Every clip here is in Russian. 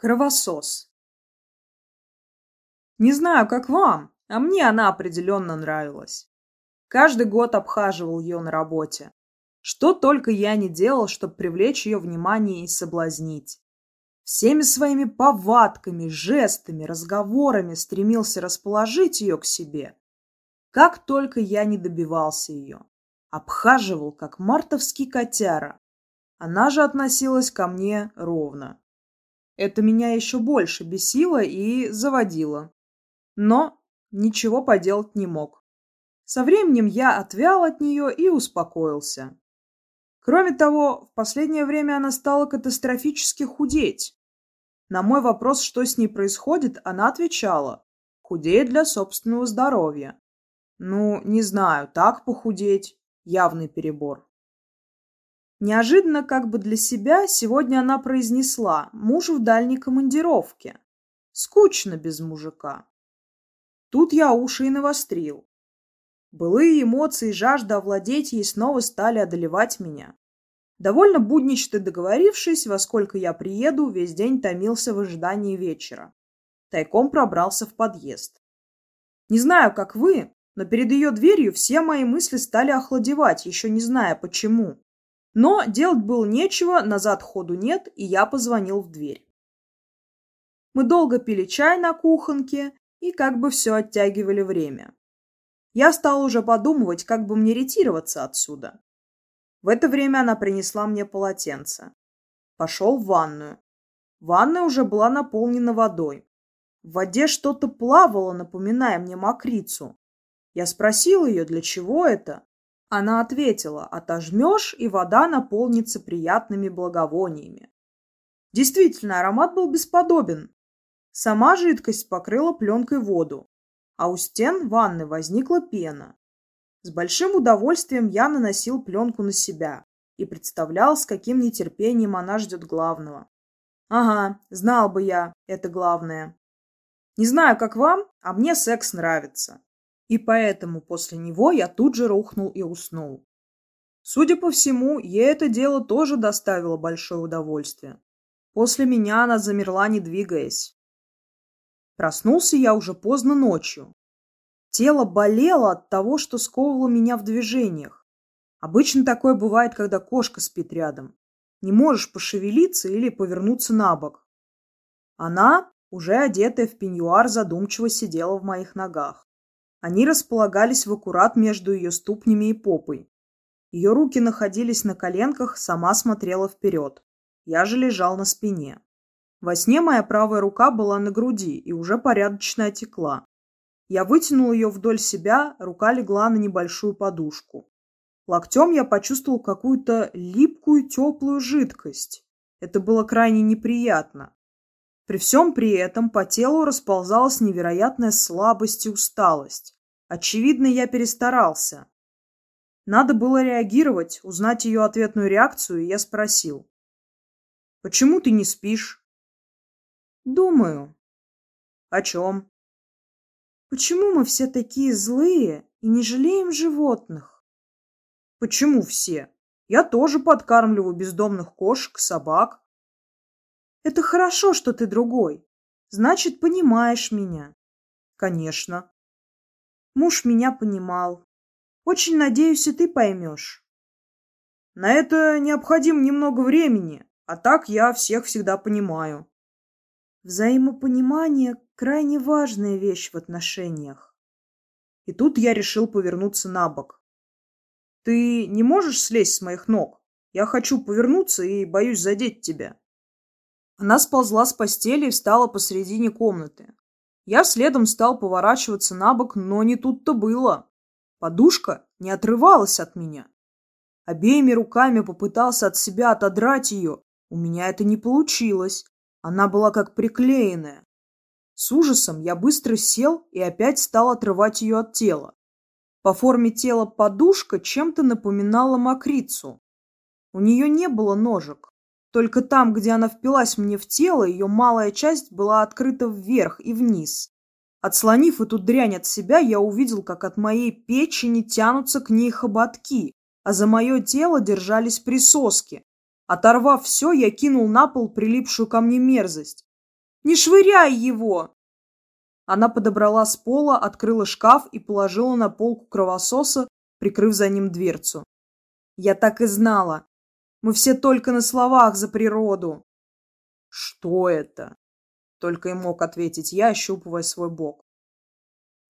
Кровосос. Не знаю, как вам, а мне она определенно нравилась. Каждый год обхаживал ее на работе. Что только я не делал, чтобы привлечь ее внимание и соблазнить. Всеми своими повадками, жестами, разговорами стремился расположить ее к себе. Как только я не добивался ее. Обхаживал, как мартовский котяра. Она же относилась ко мне ровно. Это меня еще больше бесило и заводило. Но ничего поделать не мог. Со временем я отвял от нее и успокоился. Кроме того, в последнее время она стала катастрофически худеть. На мой вопрос, что с ней происходит, она отвечала. Худеет для собственного здоровья. Ну, не знаю, так похудеть – явный перебор. Неожиданно, как бы для себя, сегодня она произнесла «муж в дальней командировке». Скучно без мужика. Тут я уши и навострил. Былые эмоции и жажда овладеть ей снова стали одолевать меня. Довольно буднично договорившись, во сколько я приеду, весь день томился в ожидании вечера. Тайком пробрался в подъезд. Не знаю, как вы, но перед ее дверью все мои мысли стали охладевать, еще не зная почему. Но делать было нечего, назад ходу нет, и я позвонил в дверь. Мы долго пили чай на кухонке и как бы все оттягивали время. Я стал уже подумывать, как бы мне ретироваться отсюда. В это время она принесла мне полотенце. Пошел в ванную. Ванная уже была наполнена водой. В воде что-то плавало, напоминая мне мокрицу. Я спросил ее, для чего это. Она ответила, отожмешь, и вода наполнится приятными благовониями. Действительно, аромат был бесподобен. Сама жидкость покрыла пленкой воду, а у стен ванны возникла пена. С большим удовольствием я наносил пленку на себя и представлял, с каким нетерпением она ждет главного. Ага, знал бы я, это главное. Не знаю, как вам, а мне секс нравится и поэтому после него я тут же рухнул и уснул. Судя по всему, ей это дело тоже доставило большое удовольствие. После меня она замерла, не двигаясь. Проснулся я уже поздно ночью. Тело болело от того, что сковывало меня в движениях. Обычно такое бывает, когда кошка спит рядом. Не можешь пошевелиться или повернуться на бок. Она, уже одетая в пеньюар, задумчиво сидела в моих ногах. Они располагались в аккурат между ее ступнями и попой. Ее руки находились на коленках, сама смотрела вперед. Я же лежал на спине. Во сне моя правая рука была на груди и уже порядочно отекла. Я вытянул ее вдоль себя, рука легла на небольшую подушку. Локтем я почувствовал какую-то липкую теплую жидкость. Это было крайне неприятно. При всем при этом по телу расползалась невероятная слабость и усталость. Очевидно, я перестарался. Надо было реагировать, узнать ее ответную реакцию, и я спросил. «Почему ты не спишь?» «Думаю». «О чем?» «Почему мы все такие злые и не жалеем животных?» «Почему все? Я тоже подкармливаю бездомных кошек, собак. Это хорошо, что ты другой. Значит, понимаешь меня. Конечно. Муж меня понимал. Очень надеюсь, и ты поймешь. На это необходимо немного времени, а так я всех всегда понимаю. Взаимопонимание – крайне важная вещь в отношениях. И тут я решил повернуться на бок. Ты не можешь слезть с моих ног? Я хочу повернуться и боюсь задеть тебя. Она сползла с постели и встала посредине комнаты. Я следом стал поворачиваться на бок, но не тут-то было. Подушка не отрывалась от меня. Обеими руками попытался от себя отодрать ее. У меня это не получилось. Она была как приклеенная. С ужасом я быстро сел и опять стал отрывать ее от тела. По форме тела подушка чем-то напоминала мокрицу. У нее не было ножек. Только там, где она впилась мне в тело, ее малая часть была открыта вверх и вниз. Отслонив эту дрянь от себя, я увидел, как от моей печени тянутся к ней хоботки, а за мое тело держались присоски. Оторвав все, я кинул на пол прилипшую ко мне мерзость. Не швыряй его!» Она подобрала с пола, открыла шкаф и положила на полку кровососа, прикрыв за ним дверцу. «Я так и знала. Мы все только на словах за природу». «Что это?» Только и мог ответить я, ощупывая свой бок.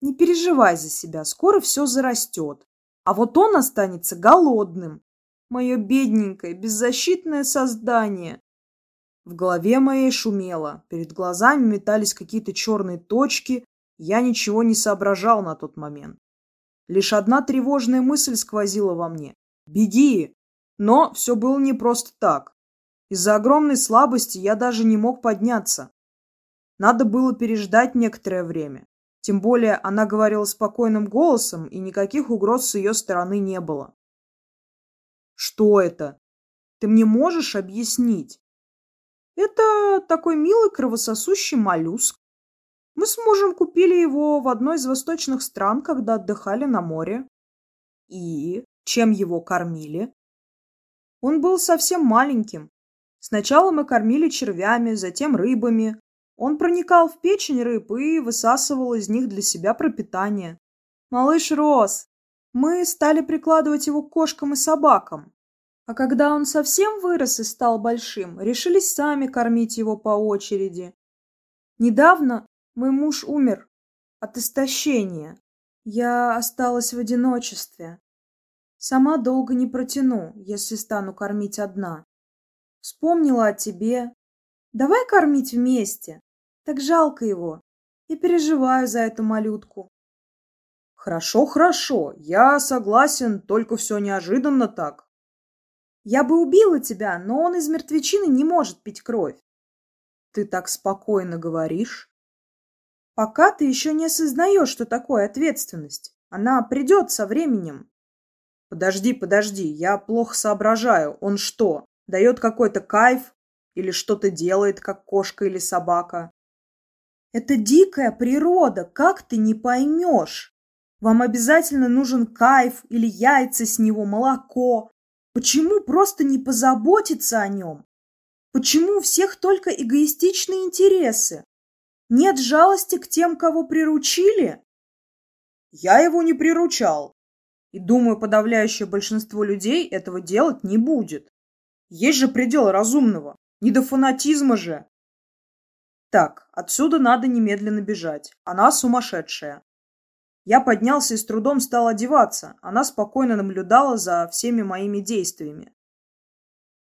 «Не переживай за себя, скоро все зарастет. А вот он останется голодным. Мое бедненькое, беззащитное создание. В голове моей шумело, перед глазами метались какие-то черные точки, я ничего не соображал на тот момент. Лишь одна тревожная мысль сквозила во мне. «Беги!» Но все было не просто так. Из-за огромной слабости я даже не мог подняться. Надо было переждать некоторое время. Тем более она говорила спокойным голосом, и никаких угроз с ее стороны не было. «Что это? Ты мне можешь объяснить?» Это такой милый кровососущий моллюск. Мы с мужем купили его в одной из восточных стран, когда отдыхали на море. И чем его кормили? Он был совсем маленьким. Сначала мы кормили червями, затем рыбами. Он проникал в печень рыб и высасывал из них для себя пропитание. Малыш рос. Мы стали прикладывать его к кошкам и собакам. А когда он совсем вырос и стал большим, решились сами кормить его по очереди. Недавно мой муж умер от истощения. Я осталась в одиночестве. Сама долго не протяну, если стану кормить одна. Вспомнила о тебе. Давай кормить вместе. Так жалко его. И переживаю за эту малютку. Хорошо, хорошо. Я согласен, только все неожиданно так. Я бы убила тебя, но он из мертвечины не может пить кровь. Ты так спокойно говоришь. Пока ты еще не осознаешь, что такое ответственность. Она придет со временем. Подожди, подожди, я плохо соображаю. Он что, дает какой-то кайф? Или что-то делает, как кошка или собака? Это дикая природа, как ты не поймешь? Вам обязательно нужен кайф или яйца с него, молоко, Почему просто не позаботиться о нем? Почему у всех только эгоистичные интересы? Нет жалости к тем, кого приручили? Я его не приручал. И думаю, подавляющее большинство людей этого делать не будет. Есть же предел разумного. Не до фанатизма же. Так, отсюда надо немедленно бежать. Она сумасшедшая. Я поднялся и с трудом стал одеваться. Она спокойно наблюдала за всеми моими действиями.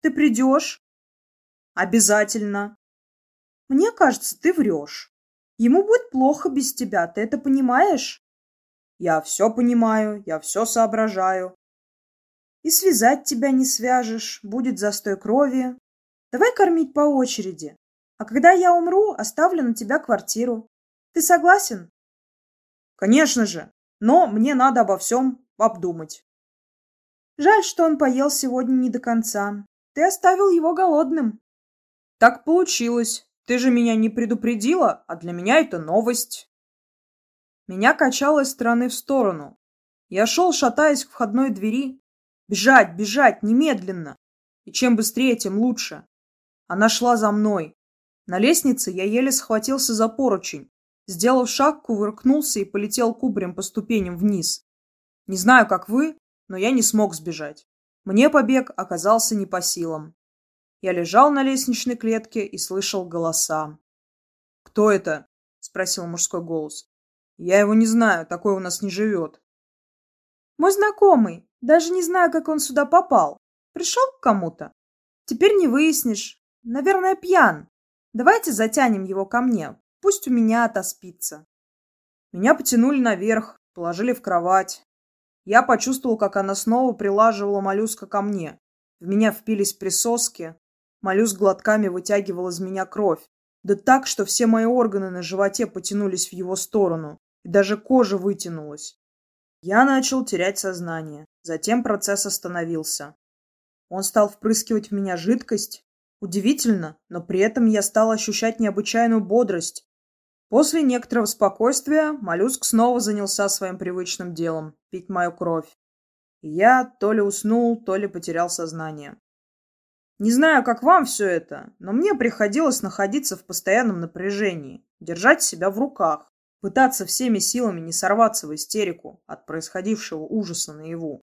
«Ты придешь?» «Обязательно». «Мне кажется, ты врешь. Ему будет плохо без тебя, ты это понимаешь?» «Я все понимаю, я все соображаю». «И связать тебя не свяжешь, будет застой крови. Давай кормить по очереди. А когда я умру, оставлю на тебя квартиру. Ты согласен?» Конечно же, но мне надо обо всем обдумать. Жаль, что он поел сегодня не до конца. Ты оставил его голодным. Так получилось. Ты же меня не предупредила, а для меня это новость. Меня качало из стороны в сторону. Я шел, шатаясь к входной двери. Бежать, бежать, немедленно. И чем быстрее, тем лучше. Она шла за мной. На лестнице я еле схватился за поручень. Сделав шаг, кувыркнулся и полетел кубарем по ступеням вниз. Не знаю, как вы, но я не смог сбежать. Мне побег оказался не по силам. Я лежал на лестничной клетке и слышал голоса. «Кто это?» — спросил мужской голос. «Я его не знаю, такой у нас не живет». «Мой знакомый. Даже не знаю, как он сюда попал. Пришел к кому-то? Теперь не выяснишь. Наверное, пьян. Давайте затянем его ко мне. Пусть у меня отоспится. Меня потянули наверх, положили в кровать. Я почувствовал, как она снова прилаживала моллюска ко мне. В меня впились присоски. Моллюск глотками вытягивал из меня кровь. Да так, что все мои органы на животе потянулись в его сторону. Даже кожа вытянулась. Я начал терять сознание. Затем процесс остановился. Он стал впрыскивать в меня жидкость. Удивительно, но при этом я стал ощущать необычайную бодрость. После некоторого спокойствия моллюск снова занялся своим привычным делом – пить мою кровь. Я то ли уснул, то ли потерял сознание. Не знаю, как вам все это, но мне приходилось находиться в постоянном напряжении, держать себя в руках, пытаться всеми силами не сорваться в истерику от происходившего ужаса наяву.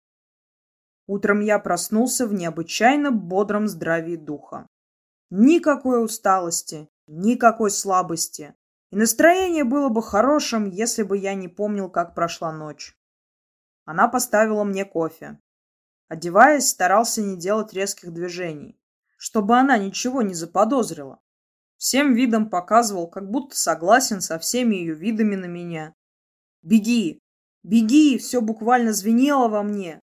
Утром я проснулся в необычайно бодром здравии духа. Никакой усталости, никакой слабости. И настроение было бы хорошим, если бы я не помнил, как прошла ночь. Она поставила мне кофе. Одеваясь, старался не делать резких движений, чтобы она ничего не заподозрила. Всем видом показывал, как будто согласен со всеми ее видами на меня. «Беги! Беги!» Все буквально звенело во мне.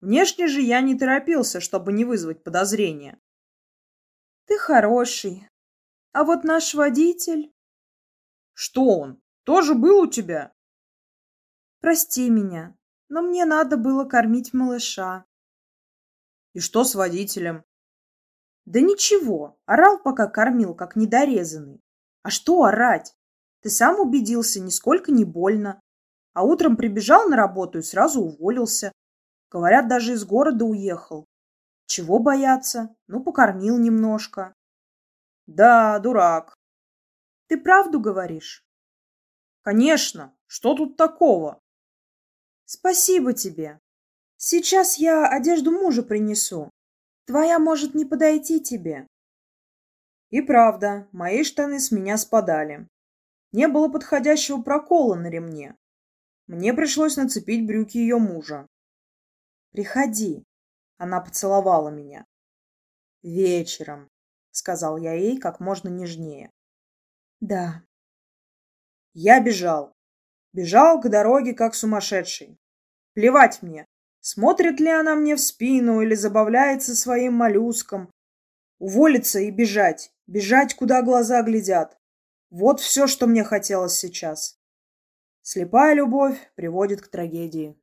Внешне же я не торопился, чтобы не вызвать подозрения. «Ты хороший. А вот наш водитель...» «Что он? Тоже был у тебя?» «Прости меня, но мне надо было кормить малыша». «И что с водителем?» Да ничего, орал, пока кормил, как недорезанный. А что орать? Ты сам убедился, нисколько не больно. А утром прибежал на работу и сразу уволился. Говорят, даже из города уехал. Чего бояться? Ну, покормил немножко. Да, дурак. Ты правду говоришь? Конечно. Что тут такого? Спасибо тебе. Сейчас я одежду мужа принесу. Твоя может не подойти тебе. И правда, мои штаны с меня спадали. Не было подходящего прокола на ремне. Мне пришлось нацепить брюки ее мужа. «Приходи», — она поцеловала меня. «Вечером», — сказал я ей как можно нежнее. «Да». Я бежал. Бежал к дороге, как сумасшедший. Плевать мне, Смотрит ли она мне в спину или забавляется своим моллюском? Уволиться и бежать. Бежать, куда глаза глядят. Вот все, что мне хотелось сейчас. Слепая любовь приводит к трагедии.